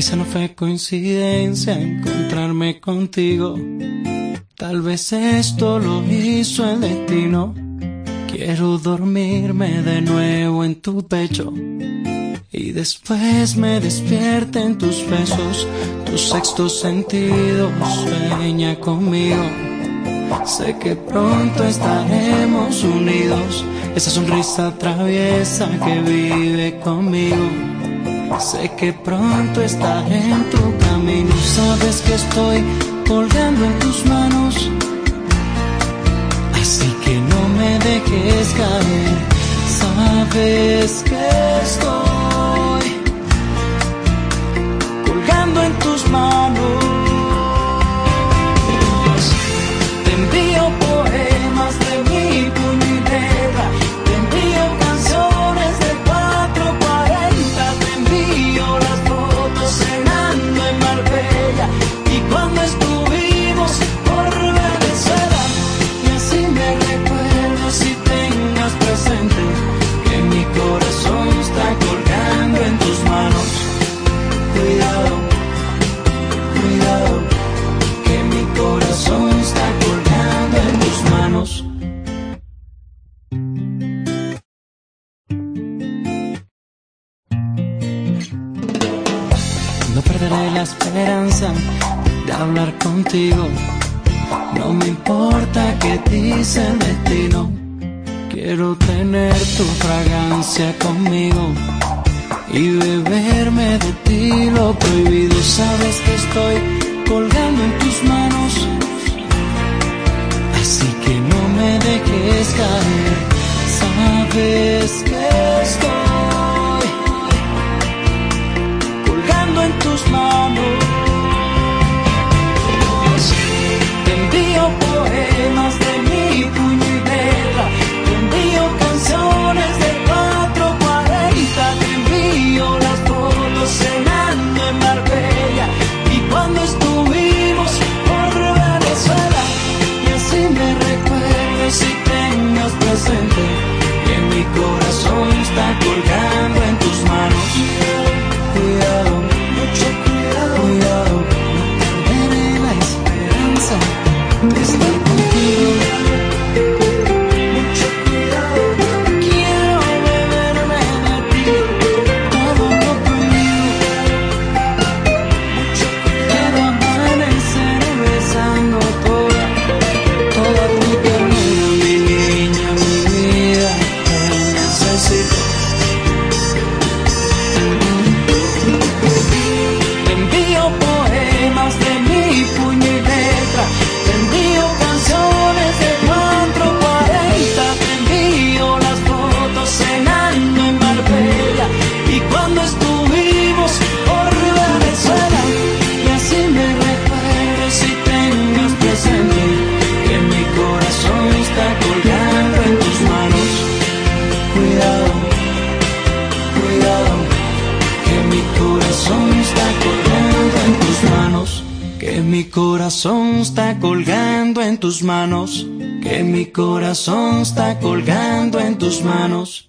Quizá no fue coincidencia encontrarme contigo. Tal vez esto lo hizo el destino. Quiero dormirme de nuevo en tu pecho. Y después me despierten tus besos, tu sexto sentido sueña conmigo. Sé que pronto estaremos unidos, esa sonrisa traviesa que vive conmigo. Sé que pronto estaré en tu camino, sabes que estoy colgando en tus manos. Así que no me dejes caer, sabes que la esperanza de hablar contigo. No me importa qué dice el destino. Quiero tener tu fragancia conmigo y beberme de ti lo prohibido. Sabes que estoy colgando en tus manos. Así que no me dejes caer. Sabes que corazón está colgando en tus manos, que mi corazón está colgando en tus manos, que mi corazón está colgando en tus manos.